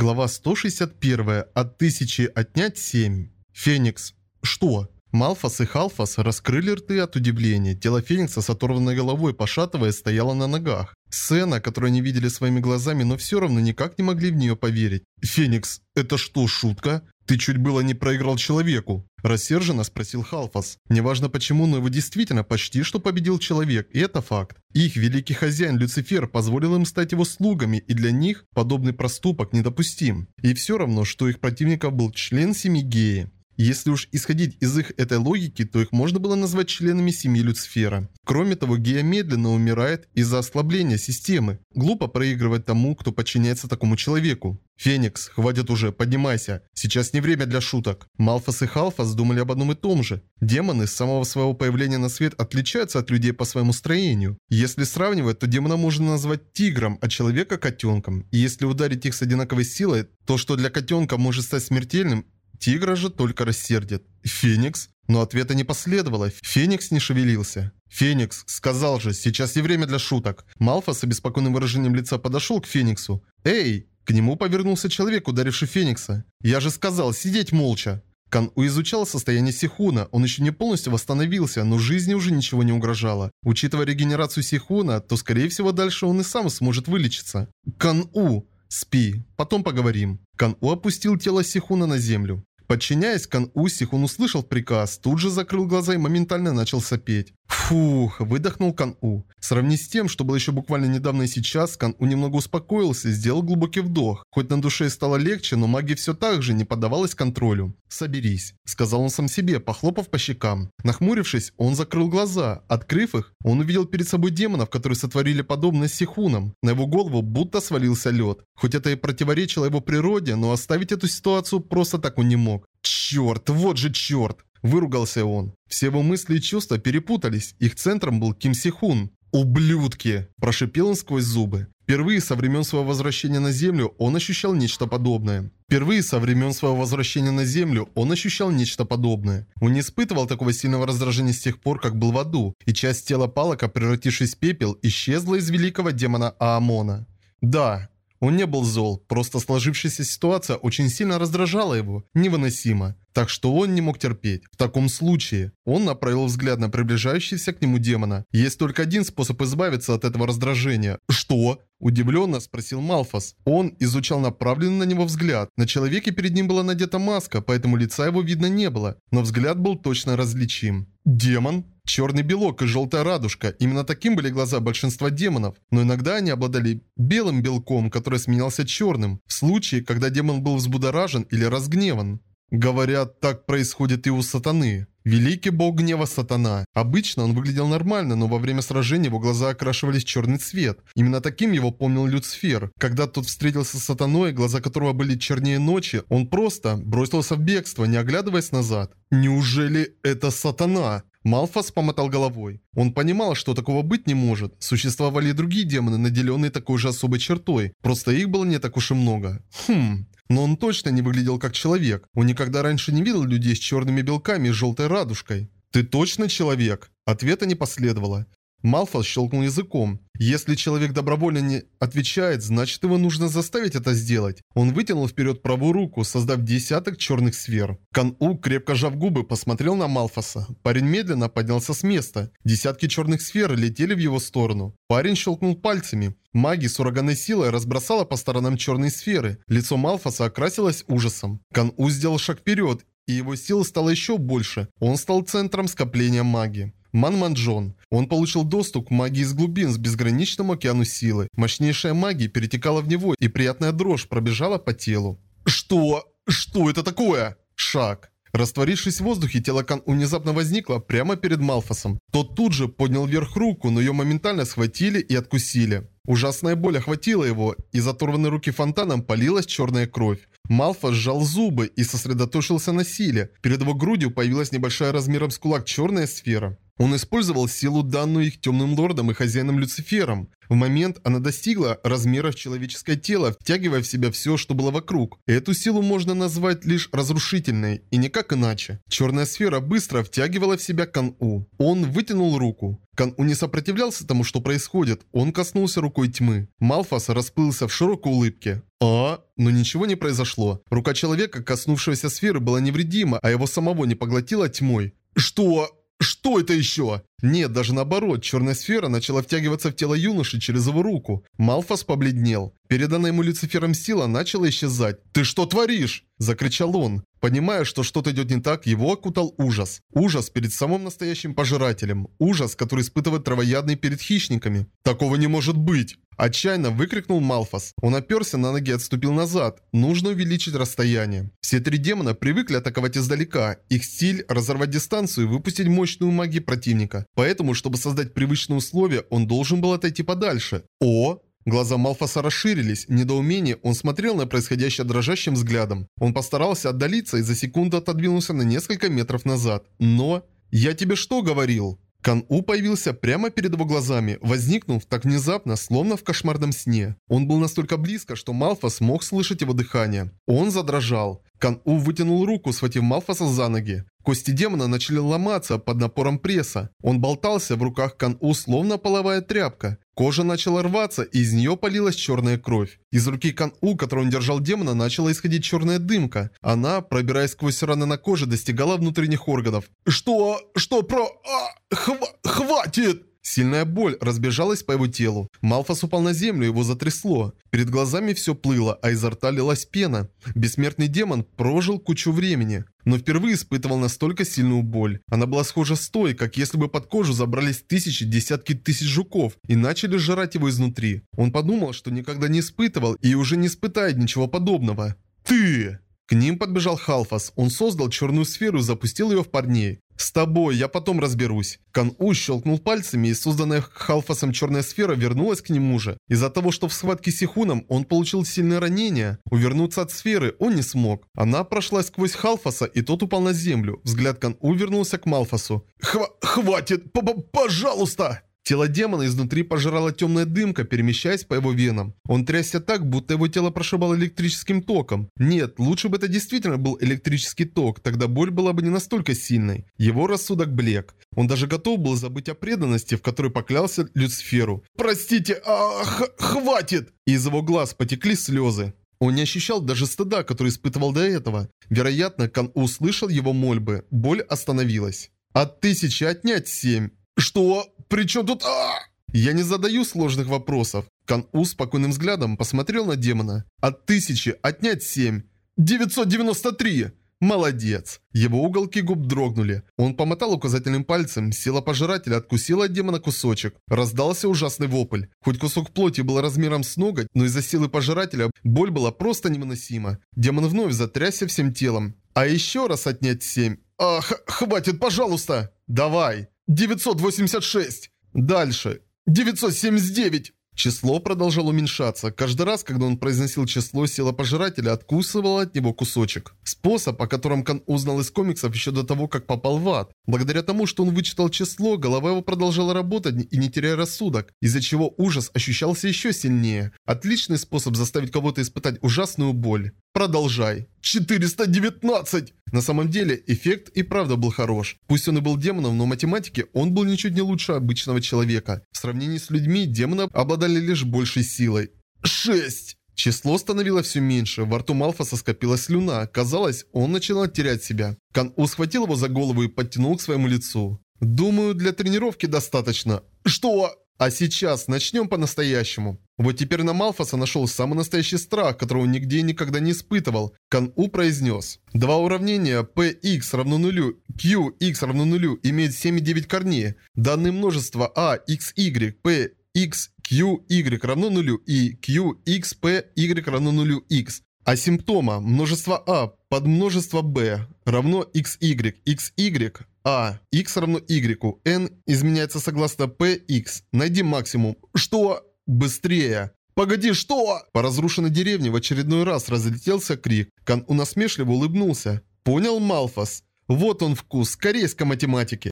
Глава 161. От тысячи отнять 7. Феникс. Что? Малфас и Халфас раскрыли рты от удивления. Тело Феникса с оторванной головой, пошатываясь, стояло на ногах. Сцена, которую они видели своими глазами, но все равно никак не могли в нее поверить. «Феникс, это что, шутка? Ты чуть было не проиграл человеку?» Рассерженно спросил Халфас. Неважно почему, но его действительно почти что победил человек, и это факт. Их великий хозяин Люцифер позволил им стать его слугами, и для них подобный проступок недопустим. И все равно, что их противников был член семьи Геи. Если уж исходить из их этой логики, то их можно было назвать членами семьи Люцифера. Кроме того, Гея медленно умирает из-за ослабления системы. Глупо проигрывать тому, кто подчиняется такому человеку. «Феникс, хватит уже, поднимайся. Сейчас не время для шуток». Малфас и Халфас думали об одном и том же. Демоны с самого своего появления на свет отличаются от людей по своему строению. Если сравнивать, то демона можно назвать тигром, а человека котенком. И если ударить их с одинаковой силой, то что для котенка может стать смертельным, Тигра же только рассердит. Феникс? Но ответа не последовало. Феникс не шевелился. «Феникс, сказал же, сейчас не время для шуток». Малфа с обеспокоенным выражением лица подошел к Фениксу. «Эй!» К нему повернулся человек, ударивший Феникса. «Я же сказал, сидеть молча!» Кан У изучал состояние Сихуна. Он еще не полностью восстановился, но жизни уже ничего не угрожало. Учитывая регенерацию Сихуна, то скорее всего дальше он и сам сможет вылечиться. Кан У! Спи, потом поговорим. Кан У опустил тело Сихуна на землю. Подчиняясь Кан-У, Сихун услышал приказ, тут же закрыл глаза и моментально начал сопеть. Фух, выдохнул Кан-У. Сравнив с тем, что было еще буквально недавно и сейчас, Кан-У немного успокоился и сделал глубокий вдох. Хоть на душе стало легче, но магия все так же не поддавалась контролю. «Соберись», — сказал он сам себе, похлопав по щекам. Нахмурившись, он закрыл глаза. Открыв их, он увидел перед собой демонов, которые сотворили подобное с Сихуном. На его голову будто свалился лед. Хоть это и противоречило его природе, но оставить эту ситуацию просто так он не мог. «Черт, вот же черт!» Выругался он. Все его мысли и чувства перепутались. Их центром был Ким Сихун. «Ублюдки!» – прошипел он сквозь зубы. Впервые со времен своего возвращения на Землю он ощущал нечто подобное. Впервые со времен своего возвращения на Землю он ощущал нечто подобное. Он не испытывал такого сильного раздражения с тех пор, как был в аду, и часть тела Палака, превратившись в пепел, исчезла из великого демона Аамона. Да, он не был зол, просто сложившаяся ситуация очень сильно раздражала его, невыносимо. Так что он не мог терпеть. В таком случае, он направил взгляд на приближающегося к нему демона. Есть только один способ избавиться от этого раздражения. Что? Удивленно спросил Малфас. Он изучал направленный на него взгляд. На человеке перед ним была надета маска, поэтому лица его видно не было. Но взгляд был точно различим. Демон? Черный белок и желтая радужка. Именно таким были глаза большинства демонов. Но иногда они обладали белым белком, который сменялся черным. В случае, когда демон был взбудоражен или разгневан. Говорят, так происходит и у сатаны. Великий бог гнева сатана. Обычно он выглядел нормально, но во время сражения его глаза окрашивались в черный цвет. Именно таким его помнил Люцифер. Когда тот встретился с сатаной, глаза которого были чернее ночи, он просто бросился в бегство, не оглядываясь назад. Неужели это сатана? Малфас помотал головой. Он понимал, что такого быть не может. Существовали и другие демоны, наделенные такой же особой чертой. Просто их было не так уж и много. Хм... Но он точно не выглядел как человек. Он никогда раньше не видел людей с черными белками и желтой радужкой. «Ты точно человек?» Ответа не последовало. Малфас щелкнул языком. Если человек добровольно не отвечает, значит его нужно заставить это сделать. Он вытянул вперед правую руку, создав десяток черных сфер. Кан-У, крепко сжав губы, посмотрел на Малфаса. Парень медленно поднялся с места. Десятки черных сфер летели в его сторону. Парень щелкнул пальцами. Магия с ураганной силой разбросала по сторонам черные сферы. Лицо Малфаса окрасилось ужасом. Кан-У сделал шаг вперед, и его сила стала еще больше. Он стал центром скопления магии. Манманджон. Он получил доступ к магии из глубин с безграничным океану силы. Мощнейшая магия перетекала в него, и приятная дрожь пробежала по телу. Что? Что это такое? Шаг. Растворившись в воздухе, тело Кан внезапно возникло прямо перед Малфасом. Тот тут же поднял вверх руку, но ее моментально схватили и откусили. Ужасная боль охватила его, из оторванной руки фонтаном полилась черная кровь. Малфа сжал зубы и сосредоточился на силе. Перед его грудью появилась небольшая размером с кулак черная сфера. Он использовал силу, данную их темным лордом и хозяином Люцифером. В момент она достигла размеров человеческое тело, втягивая в себя все, что было вокруг. Эту силу можно назвать лишь разрушительной, и никак иначе. Черная сфера быстро втягивала в себя Кан-У. Он вытянул руку. Кан-У не сопротивлялся тому, что происходит. Он коснулся рукой тьмы. Малфас расплылся в широкой улыбке. А, но ничего не произошло. Рука человека, коснувшегося сферы, была невредима, а его самого не поглотила тьмой. Что? Что это еще? Нет, даже наоборот, черная сфера начала втягиваться в тело юноши через его руку. Малфас побледнел. Переданная ему Люцифером сила начала исчезать. «Ты что творишь?» – закричал он. Понимая, что что-то идет не так, его окутал ужас. Ужас перед самым настоящим пожирателем. Ужас, который испытывает травоядный перед хищниками. «Такого не может быть!» Отчаянно выкрикнул Малфас. Он оперся на ноги и отступил назад. Нужно увеличить расстояние. Все три демона привыкли атаковать издалека. Их стиль – разорвать дистанцию и выпустить мощную магию противника. Поэтому, чтобы создать привычные условия, он должен был отойти подальше. О! Глаза Малфаса расширились. В недоумении он смотрел на происходящее дрожащим взглядом. Он постарался отдалиться и за секунду отодвинулся на несколько метров назад. Но... «Я тебе что говорил?» Кан-У появился прямо перед его глазами, возникнув так внезапно, словно в кошмарном сне. Он был настолько близко, что Малфас мог слышать его дыхание. Он задрожал. Кан-У вытянул руку, схватив Малфаса за ноги. Кости демона начали ломаться под напором пресса. Он болтался в руках Кан-У, словно половая тряпка. Кожа начала рваться, и из нее полилась черная кровь. Из руки Кан-У, которую он держал демона, начала исходить черная дымка. Она, пробираясь сквозь раны на коже, достигала внутренних органов. «Что? Что про... А, хва... Хватит!» Сильная боль разбежалась по его телу. Малфас упал на землю, его затрясло. Перед глазами все плыло, а изо рта лилась пена. Бессмертный демон прожил кучу времени, но впервые испытывал настолько сильную боль. Она была схожа с той, как если бы под кожу забрались тысячи, десятки тысяч жуков и начали жрать его изнутри. Он подумал, что никогда не испытывал и уже не испытает ничего подобного. «Ты!» К ним подбежал Халфас. Он создал черную сферу и запустил ее в парней. «С тобой, я потом разберусь». Кан-У щелкнул пальцами, и созданная Халфасом черная сфера вернулась к нему же. Из-за того, что в схватке с Сихуном он получил сильное ранение, увернуться от сферы он не смог. Она прошла сквозь Халфаса, и тот упал на землю. Взгляд Кан-У вернулся к Малфасу. «Хва хватит! П -п Пожалуйста!» Тело демона изнутри пожирала темная дымка, перемещаясь по его венам. Он трясся так, будто его тело прошибало электрическим током. Нет, лучше бы это действительно был электрический ток, тогда боль была бы не настолько сильной. Его рассудок блек. Он даже готов был забыть о преданности, в которой поклялся Люциферу. «Простите, а, хватит!» Из его глаз потекли слезы. Он не ощущал даже стыда, который испытывал до этого. Вероятно, Кан услышал его мольбы. Боль остановилась. От тысячи отнять семь. Что? При чем тут... А! Я не задаю сложных вопросов. Кан-У спокойным взглядом посмотрел на демона. От тысячи отнять семь. 993! Молодец! Его уголки губ дрогнули. Он помотал указательным пальцем, сила пожирателя откусила от демона кусочек. Раздался ужасный вопль. Хоть кусок плоти был размером с ноготь, но из-за силы пожирателя боль была просто невыносима. Демон вновь затрясся всем телом. А еще раз отнять семь. Ах, хватит, пожалуйста! Давай! 986. Дальше. 979. Число продолжало уменьшаться. Каждый раз, когда он произносил число, сила пожирателя откусывала от него кусочек. Способ, о котором Кан узнал из комиксов еще до того, как попал в ад. Благодаря тому, что он вычитал число, голова его продолжала работать и не теряя рассудок, из-за чего ужас ощущался еще сильнее. Отличный способ заставить кого-то испытать ужасную боль. Продолжай. 419! На самом деле, эффект и правда был хорош. Пусть он и был демоном, но в математике он был ничуть не лучше обычного человека. В сравнении с людьми, демоны обладали лишь большей силой. 6! Число становилось все меньше, во рту Малфаса скопилась слюна. Казалось, он начинал терять себя. Кан-У схватил его за голову и подтянул к своему лицу. «Думаю, для тренировки достаточно». «Что?» А сейчас начнем по-настоящему. Вот теперь на Малфаса нашел самый настоящий страх, которого нигде и никогда не испытывал. Кан-У произнес. Два уравнения px равно нулю, qx равно нулю имеют 7,9 корней. Данные множества a, x, y, p, x, q, y равно нулю и q, x, p, y равно нулю x. А симптома множество а под множество b равно xy, xy а, x равно y, n изменяется согласно p, x. Найди максимум. Что? Быстрее! «Погоди, что?» По разрушенной деревне в очередной раз разлетелся крик. Кан унасмешливо улыбнулся. «Понял, Малфас? Вот он вкус корейской математики».